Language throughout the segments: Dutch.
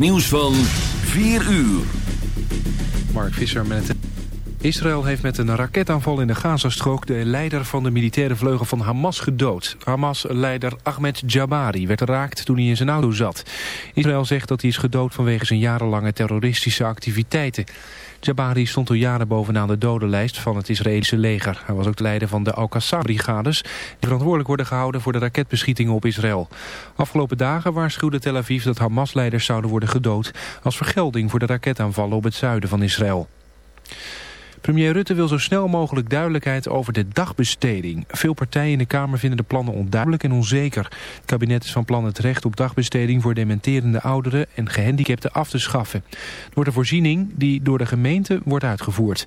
nieuws van 4 uur. Mark Visser met. Israël heeft met een raketaanval in de Gazastrook... de leider van de militaire vleugel van Hamas gedood. Hamas-leider Ahmed Jabari werd geraakt toen hij in zijn auto zat. Israël zegt dat hij is gedood vanwege zijn jarenlange terroristische activiteiten. Jabari stond al jaren bovenaan de dodenlijst van het Israëlische leger. Hij was ook de leider van de Al-Qassam-brigades... die verantwoordelijk worden gehouden voor de raketbeschietingen op Israël. Afgelopen dagen waarschuwde Tel Aviv dat Hamas-leiders zouden worden gedood... als vergelding voor de raketaanvallen op het zuiden van Israël. Premier Rutte wil zo snel mogelijk duidelijkheid over de dagbesteding. Veel partijen in de Kamer vinden de plannen onduidelijk en onzeker. Het kabinet is van plan het recht op dagbesteding voor dementerende ouderen en gehandicapten af te schaffen. Het wordt een voorziening die door de gemeente wordt uitgevoerd.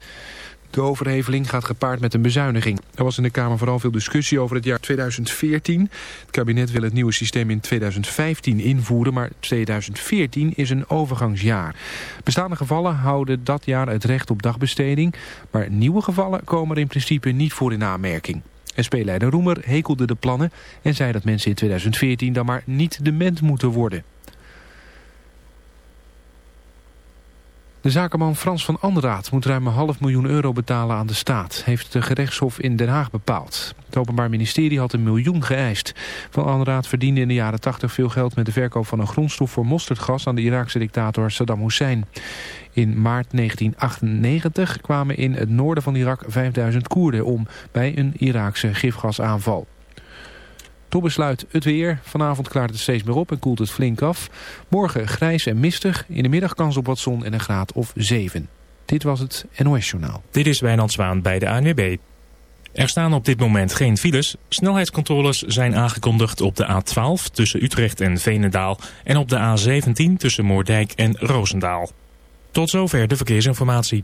De overheveling gaat gepaard met een bezuiniging. Er was in de Kamer vooral veel discussie over het jaar 2014. Het kabinet wil het nieuwe systeem in 2015 invoeren, maar 2014 is een overgangsjaar. Bestaande gevallen houden dat jaar het recht op dagbesteding, maar nieuwe gevallen komen er in principe niet voor in aanmerking. SP-leider Roemer hekelde de plannen en zei dat mensen in 2014 dan maar niet dement moeten worden. De zakenman Frans van Andraat moet ruim een half miljoen euro betalen aan de staat, heeft de gerechtshof in Den Haag bepaald. Het Openbaar Ministerie had een miljoen geëist. Van Andraat verdiende in de jaren 80 veel geld met de verkoop van een grondstof voor mosterdgas aan de Iraakse dictator Saddam Hussein. In maart 1998 kwamen in het noorden van Irak 5000 Koerden om bij een Iraakse gifgasaanval. Tot besluit het weer. Vanavond klaart het steeds meer op en koelt het flink af. Morgen grijs en mistig. In de middag kans op wat zon en een graad of 7. Dit was het NOS Journaal. Dit is Wijnand Zwaan bij de ANWB. Er staan op dit moment geen files. Snelheidscontroles zijn aangekondigd op de A12 tussen Utrecht en Veenendaal... en op de A17 tussen Moordijk en Roosendaal. Tot zover de verkeersinformatie.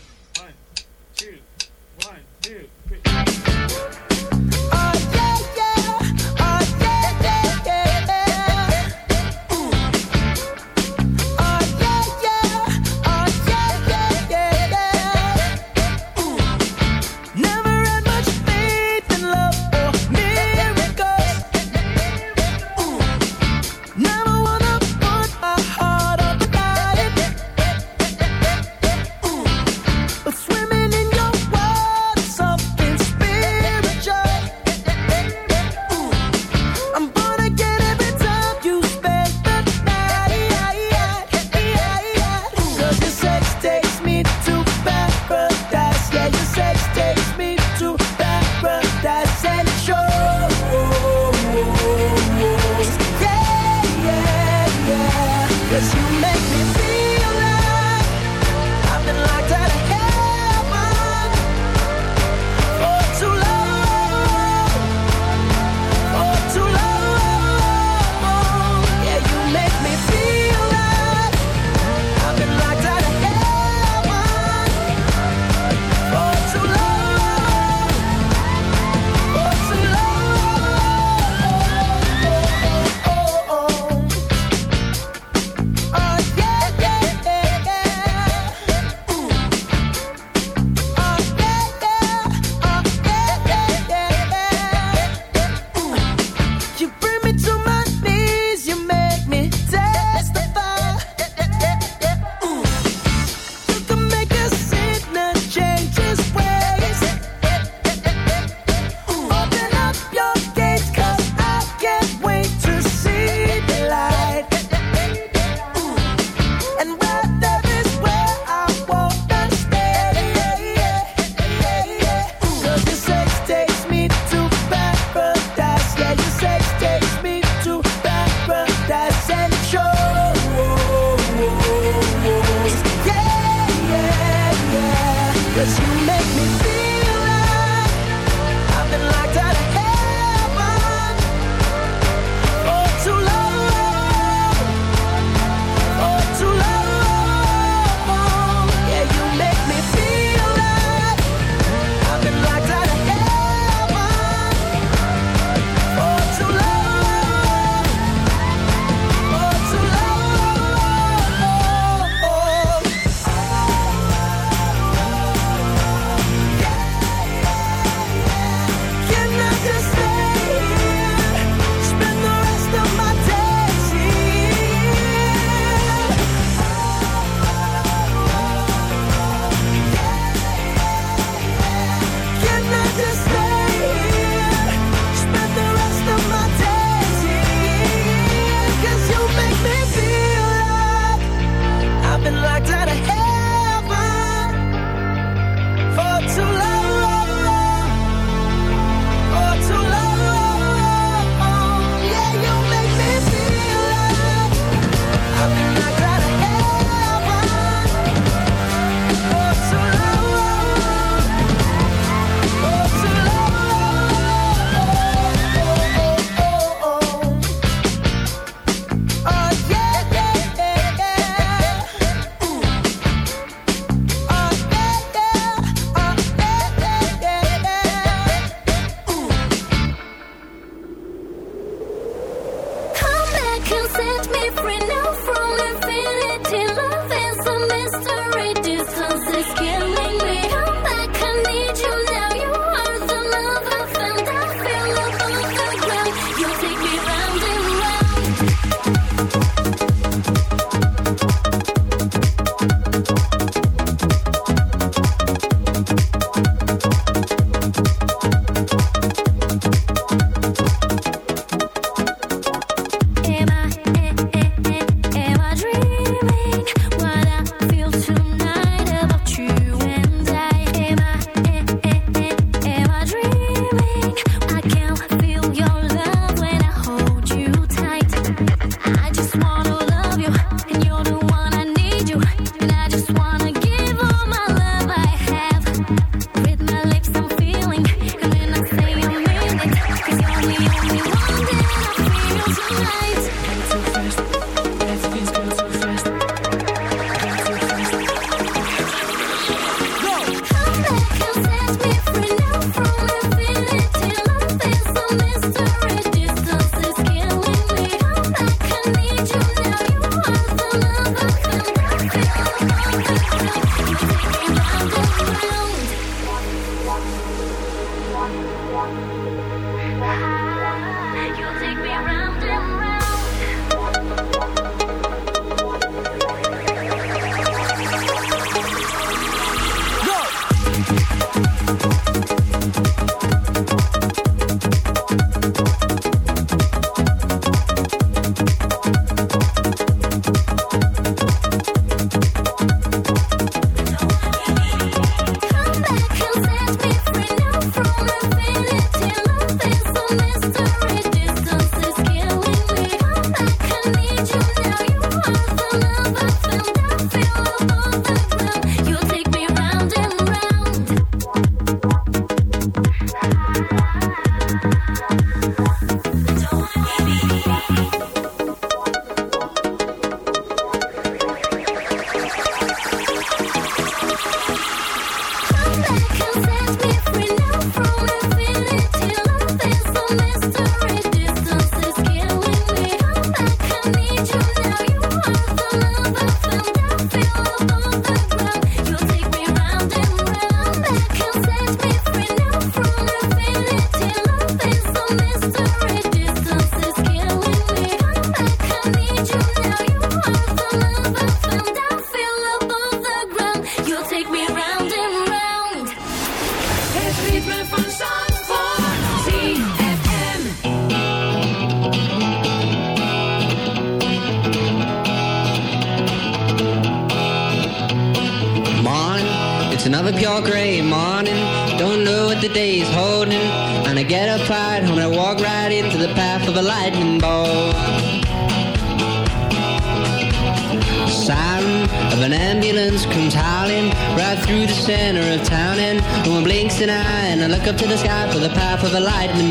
riding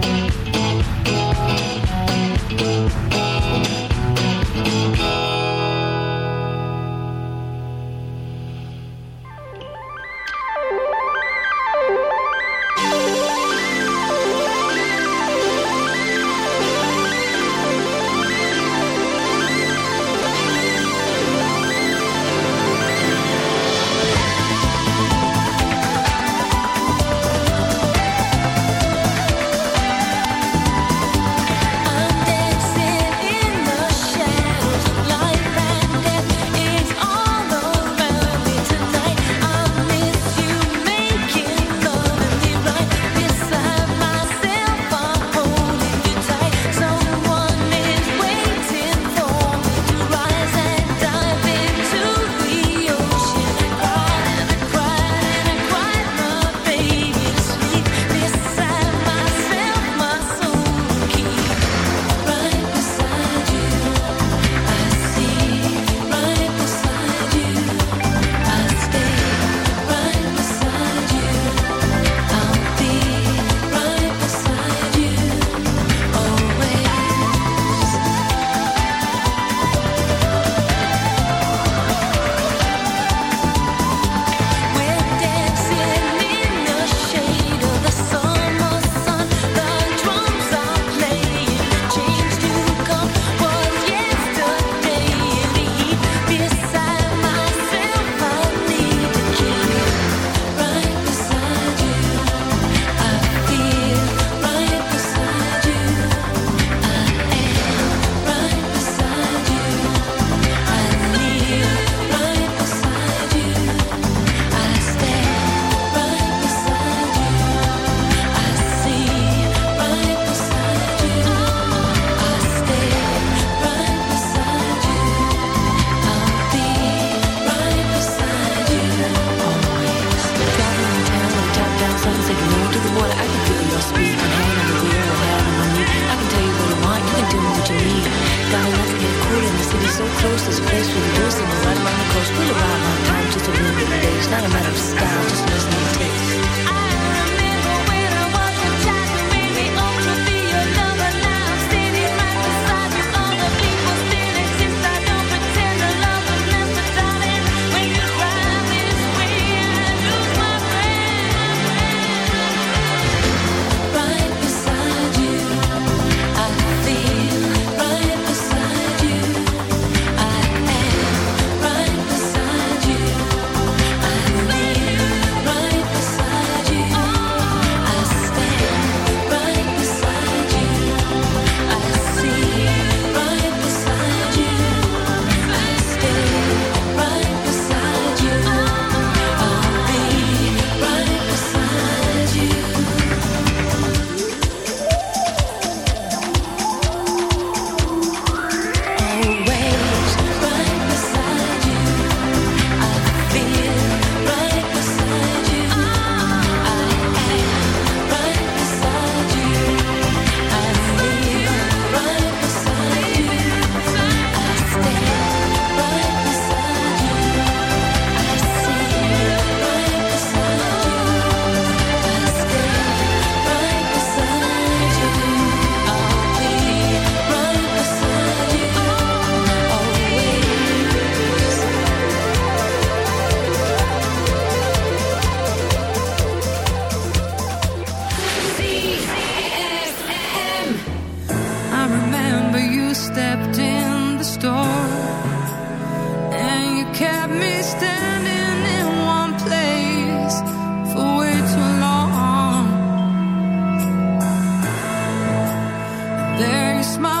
not a matter smile.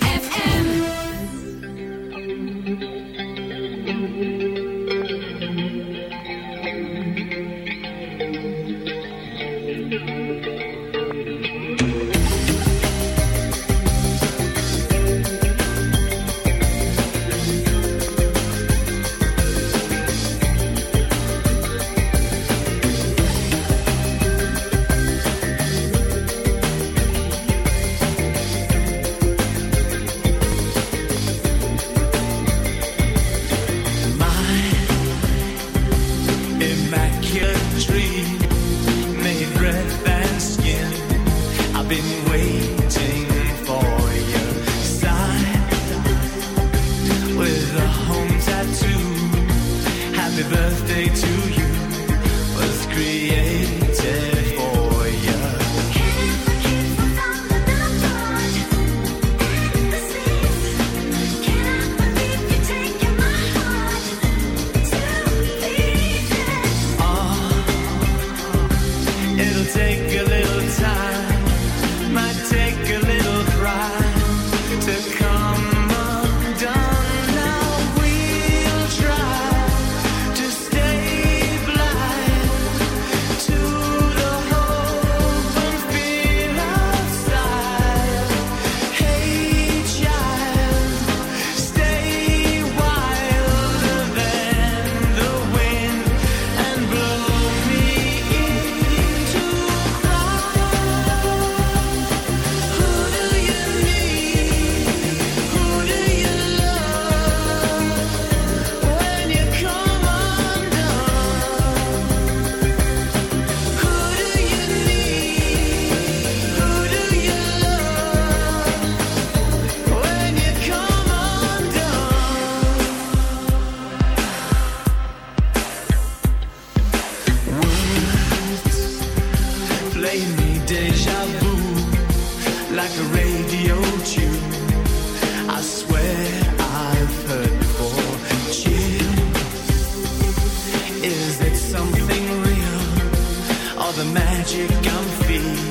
The old tune. I swear I've heard before. Chill. Is it something real? Or the magic I'm feeling?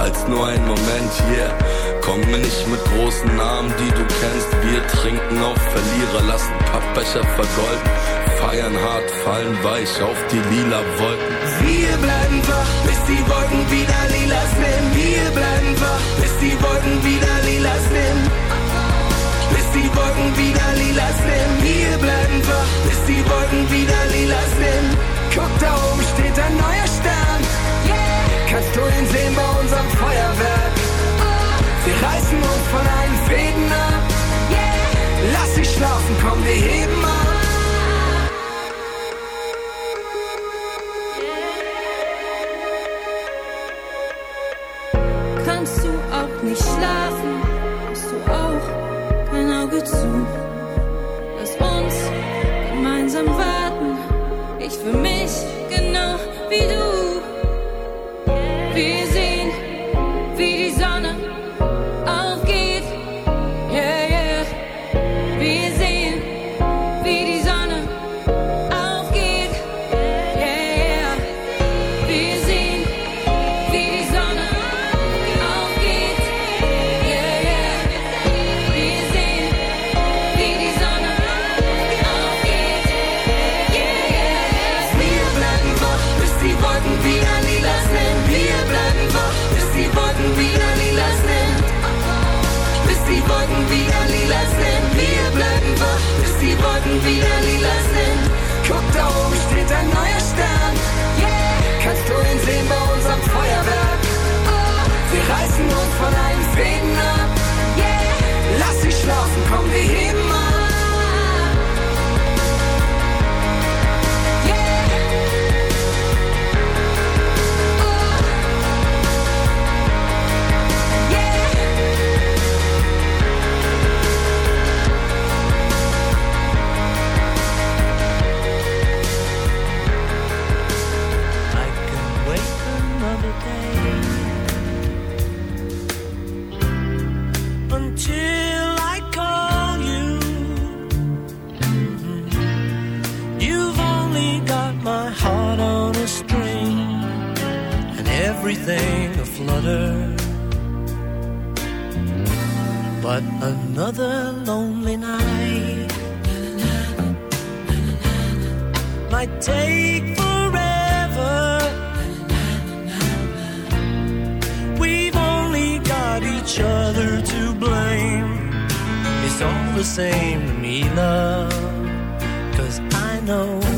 als nur ein Moment, yeah. Komm mir nicht mit großen Namen, die du kennst. Wir trinken auf Verlierer, lassen Pappbecher vergolden. Feiern hart, fallen weich auf die lila Wolken. Wir bleiben wach, bis die Wolken wieder lila sind. Wir bleiben wach, bis die Wolken wieder lila sind. Bis die Wolken wieder lila sind. Wir bleiben wach, bis die everything aflutter. But another lonely night might take the same to me, love. Cause I know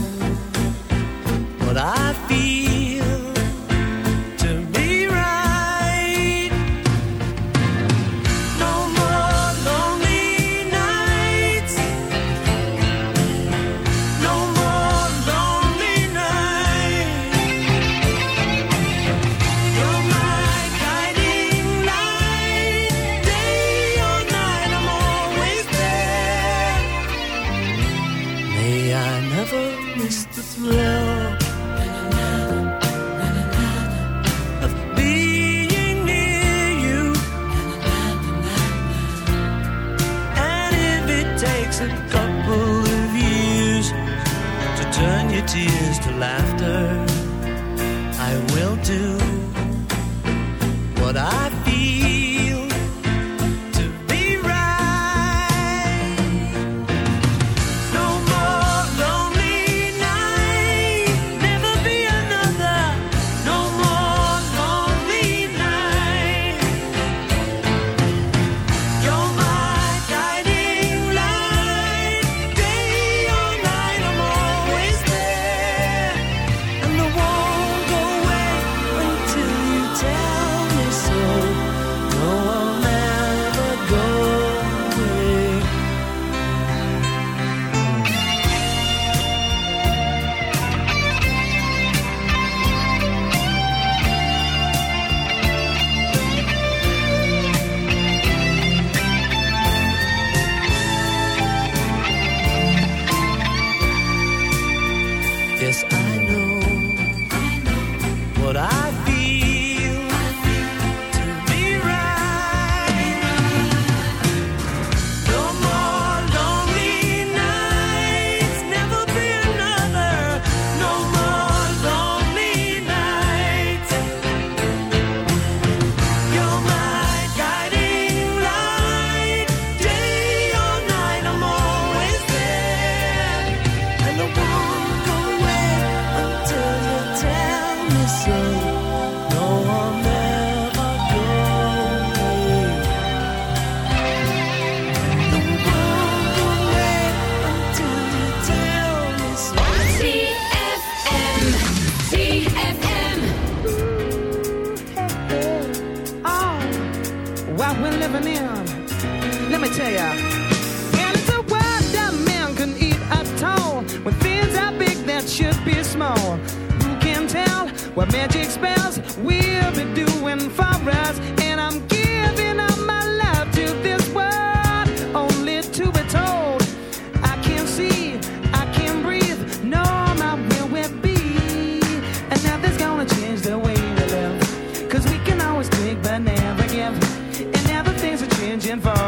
Info.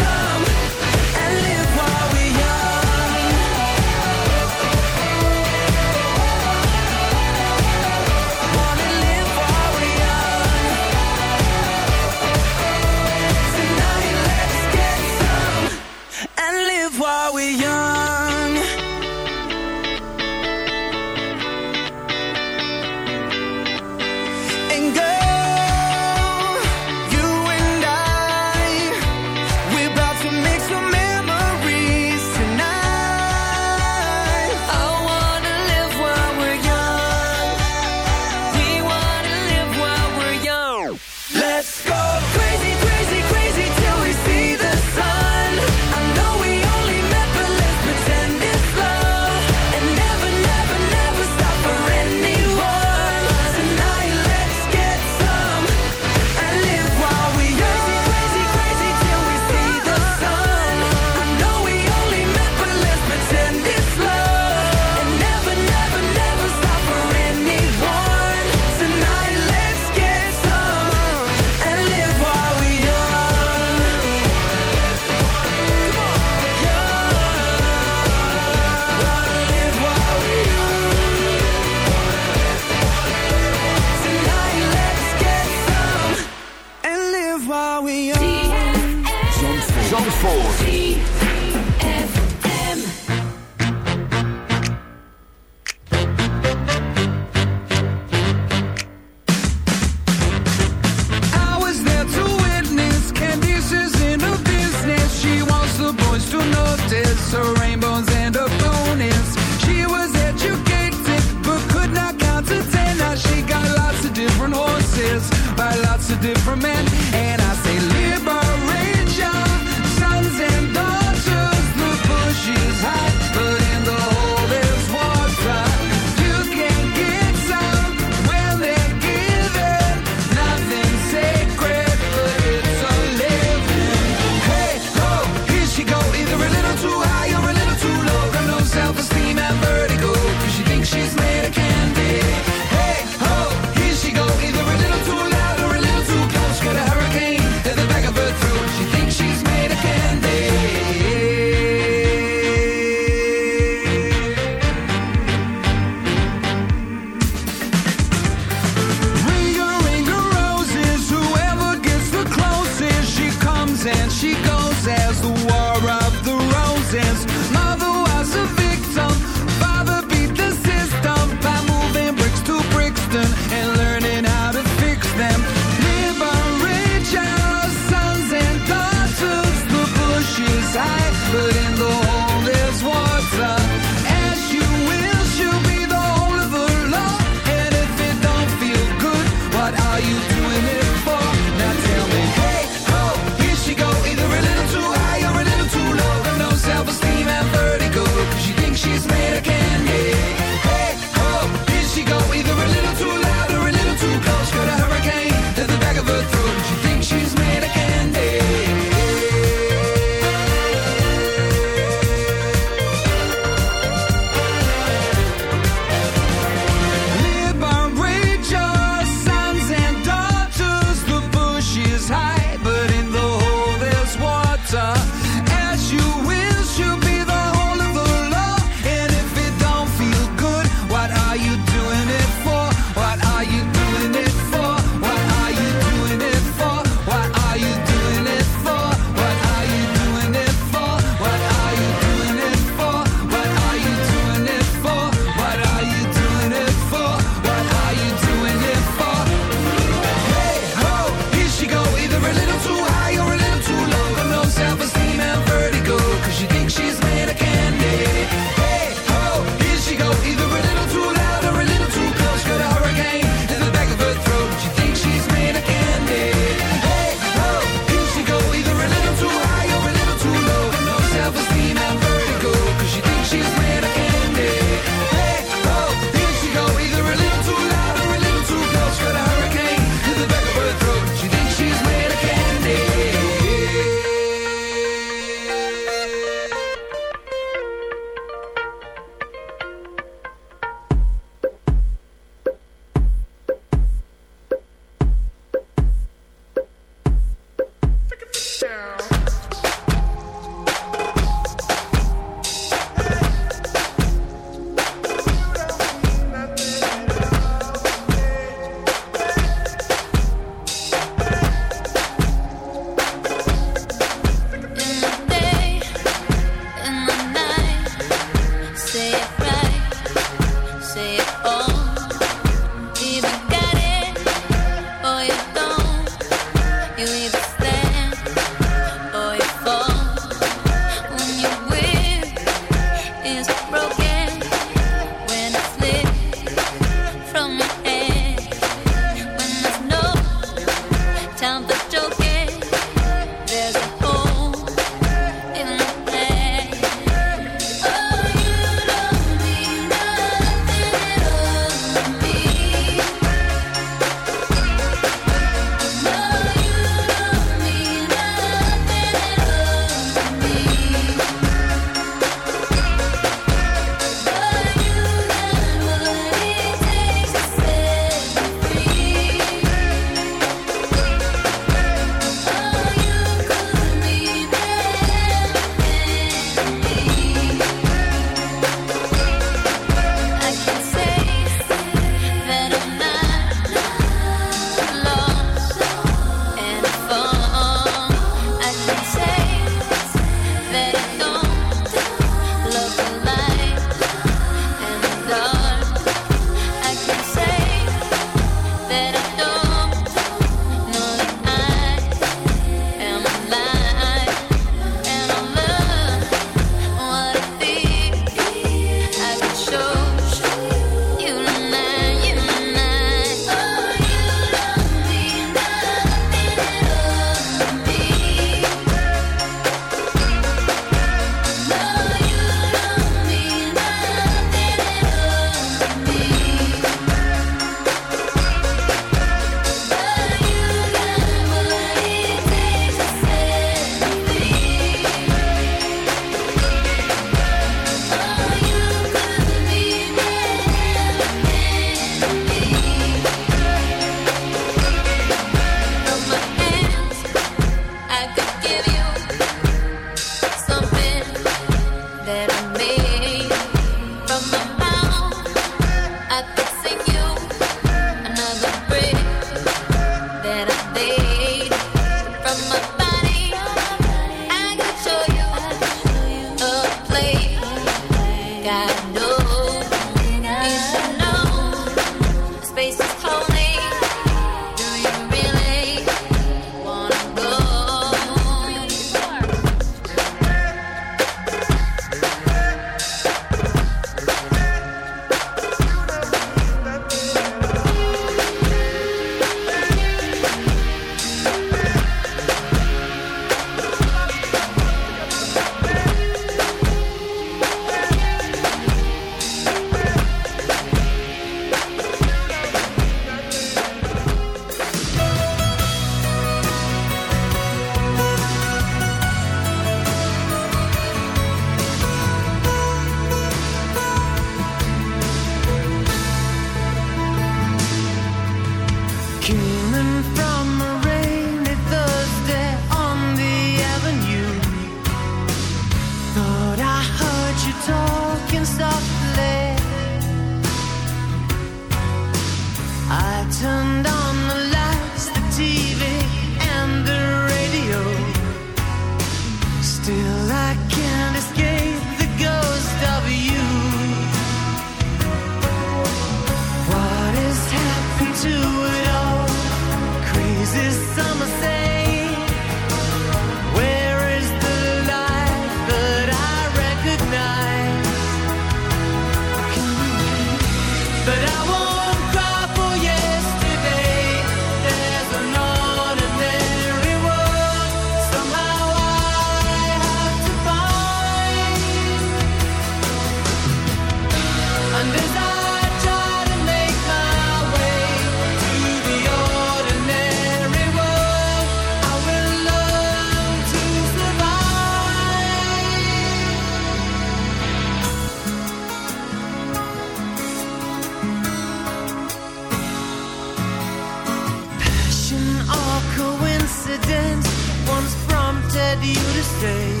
accident once prompted you to stay.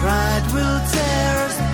Pride will tear us.